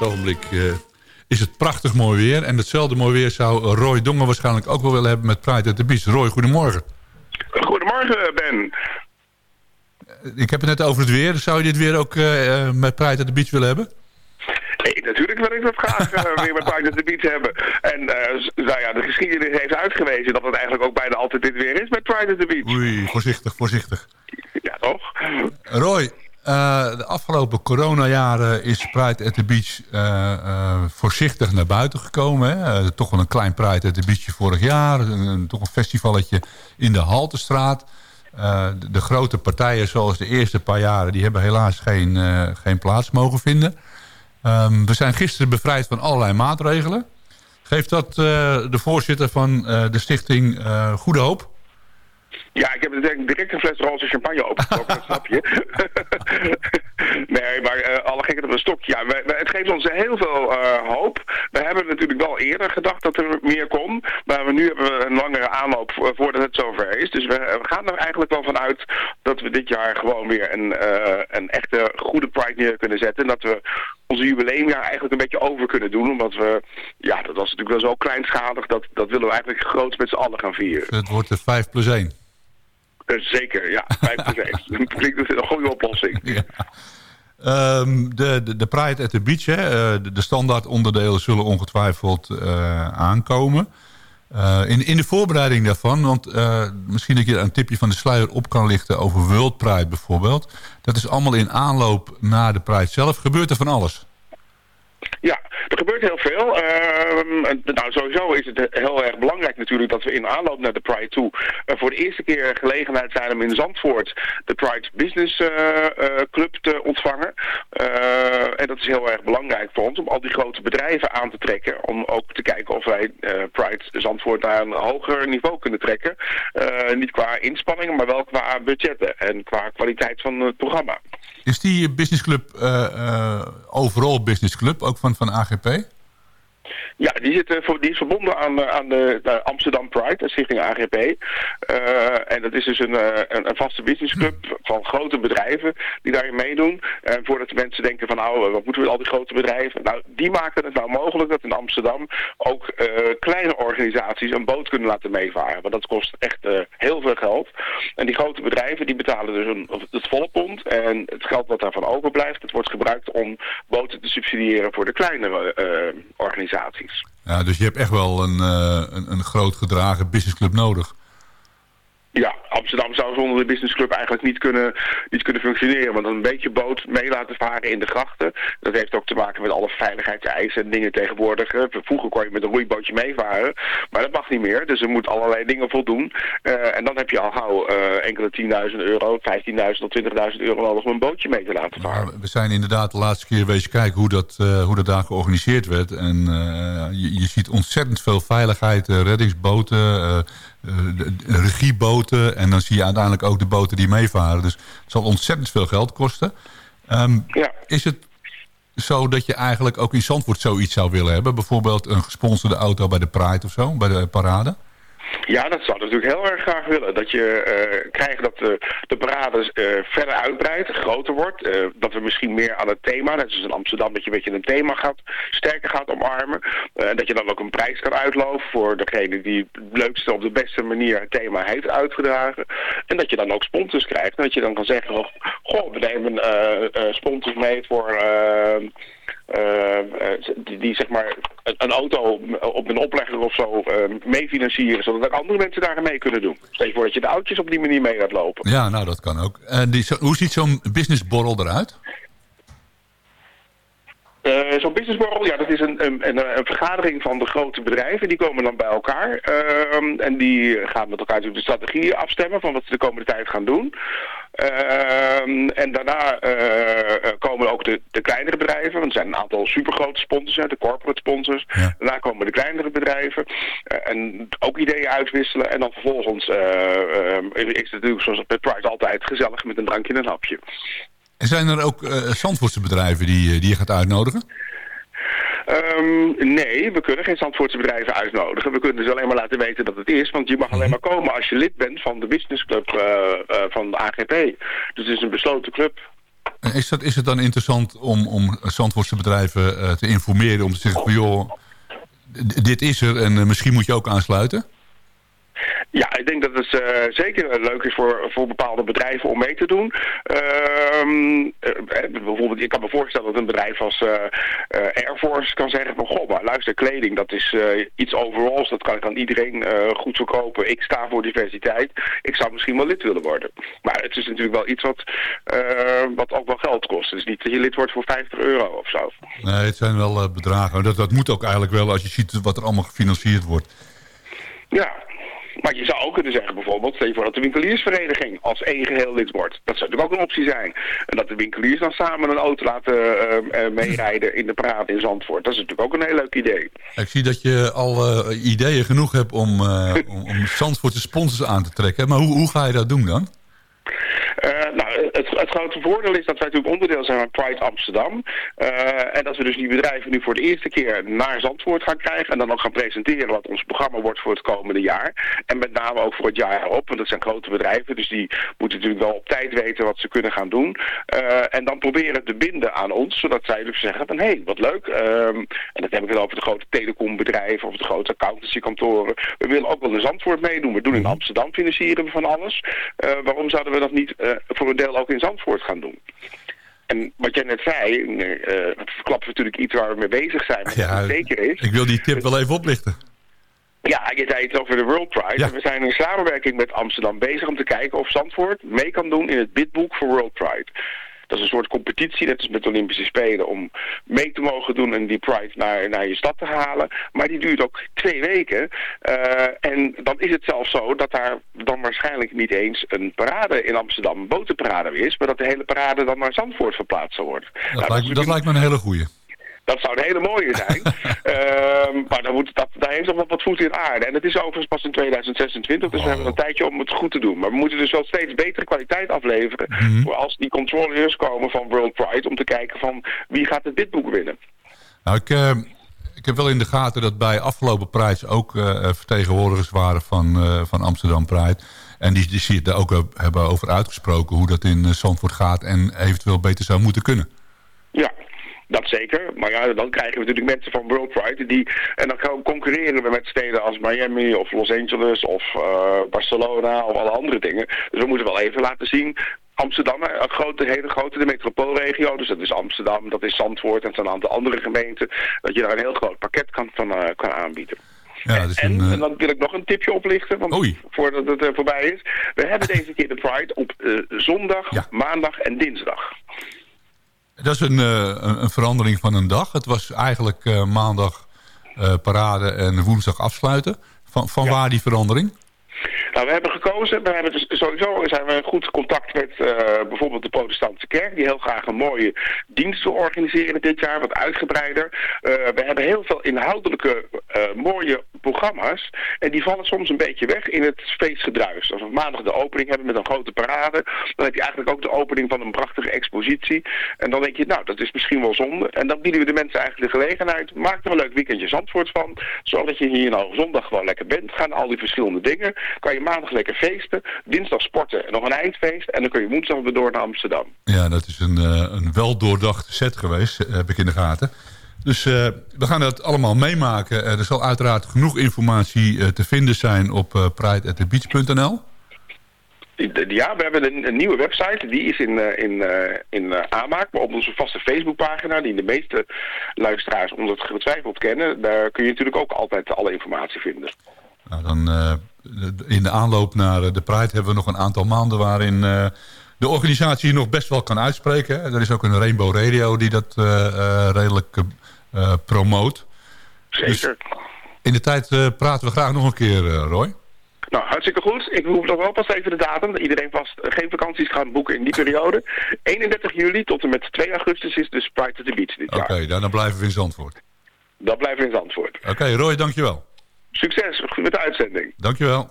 het ogenblik is het prachtig mooi weer. En hetzelfde mooi weer zou Roy Dongen waarschijnlijk ook wel willen hebben met Pride at the Beach. Roy, goedemorgen. Goedemorgen, Ben. Ik heb het net over het weer. Zou je dit weer ook met Pride at the Beach willen hebben? Nee, natuurlijk wil ik dat graag uh, weer met Pride at the Beach hebben. En uh, nou ja, de geschiedenis heeft uitgewezen dat het eigenlijk ook bijna altijd dit weer is met Pride at the Beach. Oei, voorzichtig, voorzichtig. Ja, toch? Roy, uh, de afgelopen coronajaren is Pride at the Beach voorzichtig naar buiten gekomen. Hè? toch wel een klein Pride at the Beach vorig jaar. Een, toch een festivalletje in de Haltestraat. De, de, grote partijen zoals de eerste paar jaren... die hebben helaas geen, geen plaats mogen vinden... Um, we zijn gisteren bevrijd van allerlei maatregelen. Geeft dat de voorzitter van de stichting Goede Hoop? Ja, ik heb direct, direct een fles roze champagne opgetrokken, dat snap je. nee, maar uh, alle gekken op een stokje. Ja, het geeft ons heel veel uh, hoop. We hebben natuurlijk wel eerder gedacht dat er meer kon. Maar we, nu hebben we een langere aanloop voordat het zover is. Dus we, we, gaan er eigenlijk wel vanuit dat we dit jaar gewoon weer een, uh, een echte goede Pride neer kunnen zetten. En dat we onze jubileumjaar eigenlijk een beetje over kunnen doen. Omdat we, ja, dat was natuurlijk wel zo kleinschalig. Dat, dat willen we eigenlijk groot met z'n allen gaan vieren. Het wordt er 5 plus 1. Zeker, ja. 5 plus 1. Dat klinkt een goede oplossing. Ja. Um, de, de, de Pride at the Beach, hè, de, de standaard onderdelen zullen ongetwijfeld uh, aankomen. Uh, in, in de voorbereiding daarvan, want uh, misschien dat je een tipje van de sluier op kan lichten over World Pride bijvoorbeeld. Dat is allemaal in aanloop naar de Pride zelf. Gebeurt er van alles? Ja, er gebeurt heel veel. Uh, nou, sowieso is het heel erg belangrijk natuurlijk dat we in aanloop naar de Pride toe uh, voor de eerste keer gelegenheid zijn om in Zandvoort de Pride Business uh, Club te ontvangen. en dat is heel erg belangrijk voor ons om al die grote bedrijven aan te trekken. Om ook te kijken of wij Pride Zandvoort naar een hoger niveau kunnen trekken. niet qua inspanningen, maar wel qua budgetten en qua kwaliteit van het programma. Is die businessclub overal businessclub, ook van, van AGP? Ja, die, zit, voor, die is verbonden aan, aan de, Amsterdam Pride, de stichting AGP. En dat is dus een, een, een, vaste businessclub van grote bedrijven die daarin meedoen. En voordat de mensen denken van nou, wat moeten we al die grote bedrijven? Nou, die maken het nou mogelijk dat in Amsterdam ook uh, kleine organisaties een boot kunnen laten meevaren. Want dat kost echt uh, heel veel geld. En die grote bedrijven die betalen dus een, het volle pond. En het geld wat daarvan overblijft, het wordt gebruikt om boten te subsidiëren voor de kleinere organisaties. Ja, dus je hebt echt wel een, een, een groot gedragen businessclub nodig. Ja, Amsterdam zou zonder de businessclub eigenlijk niet kunnen, niet kunnen functioneren. Want een beetje boot mee laten varen in de grachten. Dat heeft ook te maken met alle veiligheidseisen en dingen tegenwoordig. Vroeger kon je met een roeibootje meevaren. Maar dat mag niet meer. Dus er moet allerlei dingen voldoen. Uh, en dan heb je al gauw uh, enkele 10.000 euro, 15.000 tot 20.000 euro nodig om een bootje mee te laten varen. We zijn inderdaad de laatste keer wezen kijken hoe dat, hoe dat daar georganiseerd werd. En je, ziet ontzettend veel veiligheid, reddingsboten uh, regieboten. En dan zie je uiteindelijk ook de boten die meevaren. Dus het zal ontzettend veel geld kosten. Um, ja. Is het zo dat je eigenlijk ook in Zandvoort zoiets zou willen hebben? Bijvoorbeeld een gesponsorde auto bij de Pride of zo, bij de parade? Ja, dat zou natuurlijk heel erg graag willen. Dat je uh, krijgt dat de, de parade uh, verder uitbreidt, groter wordt. Dat we misschien meer aan het thema, net zoals in Amsterdam, dat je een beetje een thema gaat, sterker gaat omarmen. En dat je dan ook een prijs kan uitloven voor degene die het leukste op de beste manier het thema heeft uitgedragen. En dat je dan ook sponsors krijgt. En dat je dan kan zeggen, oh, goh, we nemen sponsors mee voor... Uh, die, die, zeg maar een auto op een oplegger of zo uh, mee financieren, zodat ook andere mensen daar mee kunnen doen. Stel je voor dat je de oudjes op die manier mee gaat lopen. Ja, nou dat kan ook. En die, hoe ziet zo'n businessborrel eruit? Uh, Zo'n businessborrel, ja, dat is een, een, een, een, vergadering van de grote bedrijven. Die komen dan bij elkaar. Uh, en die gaan met elkaar de strategieën afstemmen van wat ze de komende tijd gaan doen. Uh, en daarna uh, komen ook de, de kleinere bedrijven. Want er zijn een aantal supergrote sponsors, de corporate sponsors. Ja. Daarna komen de kleinere bedrijven. en ook ideeën uitwisselen. En dan vervolgens is het natuurlijk zoals bij Pride altijd gezellig met een drankje en een hapje. En zijn er ook uh, Zandvoortse bedrijven die, die je gaat uitnodigen? Um, nee, we kunnen geen Zandvoortse bedrijven uitnodigen. We kunnen dus alleen maar laten weten dat het is. Want je mag alleen maar komen als je lid bent van de businessclub uh, uh, van de AGP. Dus het is een besloten club. Is, dat, is het dan interessant om, om Zandvoortse bedrijven te informeren... om te zeggen van joh, dit is er en misschien moet je ook aansluiten? Ik denk dat het uh, zeker leuk is voor, voor bepaalde bedrijven om mee te doen. Uh, bijvoorbeeld, ik kan me voorstellen dat een bedrijf als Air Force kan zeggen van... Goh, maar luister, kleding, dat is iets overalls. Dat kan ik aan iedereen goed verkopen. Ik sta voor diversiteit. Ik zou misschien wel lid willen worden. Maar het is natuurlijk wel iets wat, wat ook wel geld kost. Het is niet dat je lid wordt voor 50 euro of zo. Nee, het zijn wel bedragen. Dat, dat moet ook eigenlijk wel als je ziet wat er allemaal gefinancierd wordt. Ja, maar je zou ook kunnen zeggen bijvoorbeeld, stel je voor dat de winkeliersvereniging als één geheel lid wordt. Dat zou natuurlijk ook een optie zijn. En dat de winkeliers dan samen een auto laten uh, uh, meerijden in de praat in Zandvoort. Dat is natuurlijk ook een heel leuk idee. Ik zie dat je al uh, ideeën genoeg hebt om, om, om Zandvoortse sponsors aan te trekken. Maar hoe, hoe ga je dat doen dan? Nou, het, het, grote voordeel is dat wij natuurlijk onderdeel zijn van Pride Amsterdam. Uh, en dat we dus die bedrijven nu voor de eerste keer naar Zandvoort gaan krijgen. En dan ook gaan presenteren wat ons programma wordt voor het komende jaar. En met name ook voor het jaar erop. Want dat zijn grote bedrijven. Dus die moeten natuurlijk wel op tijd weten wat ze kunnen gaan doen. Uh, en dan proberen te binden aan ons. Zodat zij dus zeggen van hé, hey, wat leuk. Ehm, en dat heb ik het over de grote telecombedrijven of de grote accountancykantoren. We willen ook wel in Zandvoort meedoen. We doen in Amsterdam financieren we van alles. waarom zouden we dat niet voor een deel ook in Zandvoort gaan doen. En wat jij net zei, uh, het verklapt natuurlijk iets waar we mee bezig zijn. Ja, zeker is. Ik wil die tip wel even oplichten. Ja, je zei het over de World Pride. We zijn in samenwerking met Amsterdam bezig om te kijken of Zandvoort mee kan doen in het bidboek voor World Pride. Dat is een soort competitie, net als met de Olympische Spelen, om mee te mogen doen en die Pride naar, naar je stad te halen. Maar die duurt ook twee weken. Uh, en dan is het zelfs zo dat daar dan waarschijnlijk niet eens een parade in Amsterdam, een botenparade is, maar dat de hele parade dan naar Zandvoort verplaatst zal worden. Dat, nou, lijkt, dat lijkt me een hele goeie. Dat zou een hele mooie zijn. uh, maar dan moet, dat, daar heeft nog wel wat voet in aarde. En het is overigens pas in 2026, dus we hebben een tijdje om het goed te doen. Maar we moeten dus wel steeds betere kwaliteit afleveren... Mm voor als die controleurs komen van World Pride... om te kijken van wie gaat het bidboek winnen. Nou, ik... Uh... Ik heb wel in de gaten dat bij afgelopen Pride ook uh, vertegenwoordigers waren van, uh, van Amsterdam Pride. En die, die, die daar ook hebben over uitgesproken hoe dat in Zandvoort gaat en eventueel beter zou moeten kunnen. Ja, dat zeker. Maar ja, dan krijgen we natuurlijk mensen van World Pride. Die, en dan concurreren we met steden als Miami of Los Angeles of uh, Barcelona of alle andere dingen. Dus we moeten wel even laten zien Amsterdam, een grote, hele grote de metropoolregio. Dus dat is Amsterdam, dat is Zandvoort en zo'n aantal andere gemeenten. Dat je daar een heel groot pakket kan, van, uh, kan aanbieden. Ja, en, een, en, dan wil ik nog een tipje oplichten, want voordat het uh, voorbij is. We hebben deze keer de Pride op zondag, ja. maandag en dinsdag. Dat is een, uh, een, verandering van een dag. Het was eigenlijk uh, maandag uh, parade en woensdag afsluiten. Van, van ja. waar die verandering? Nou, we hebben gekozen, we hebben dus sowieso zijn we in goed contact met uh, bijvoorbeeld de protestantse kerk, die heel graag een mooie dienst wil organiseren dit jaar, wat uitgebreider. Uh, we hebben heel veel inhoudelijke uh, mooie programma's en die vallen soms een beetje weg in het feestgedruis. Als we maandag de opening hebben met een grote parade, dan heb je eigenlijk ook de opening van een prachtige expositie. En dan denk je, nou, dat is misschien wel zonde. En dan bieden we de mensen eigenlijk de gelegenheid, maak er een leuk weekendje Zandvoort van, zodat je hier nou zondag gewoon lekker bent. Gaan al die verschillende dingen, kan je maandag lekker feesten, dinsdag sporten en nog een eindfeest. En dan kun je woensdag weer door naar Amsterdam. Ja, dat is een, uh, een weldoordachte set geweest, eh, heb ik in de gaten. Dus uh, we gaan dat allemaal meemaken. er zal uiteraard genoeg informatie te vinden zijn op uh, prideatthebeach.nl. Ja, we hebben een, een, nieuwe website. Die is in, in, in aanmaak. Maar op onze vaste Facebookpagina, die de meeste luisteraars ongetwijfeld kennen... daar kun je natuurlijk ook altijd alle informatie vinden. Nou, dan in de aanloop naar de Pride hebben we nog een aantal maanden waarin uh, de organisatie nog best wel kan uitspreken. Er is ook een Rainbow Radio die dat redelijk promoot. Zeker. Dus in de tijd praten we graag nog een keer, Roy. Nou, hartstikke goed. Ik hoef nog wel pas even de datum. Iedereen vast geen vakanties gaan boeken in die periode. 31 juli tot en met 2 augustus is de Pride to the Beach dit jaar. Oké, dan blijven we in Zandvoort. Dan blijven we in Zandvoort. Oké, Roy, dankjewel. Succes met de uitzending. Dankjewel.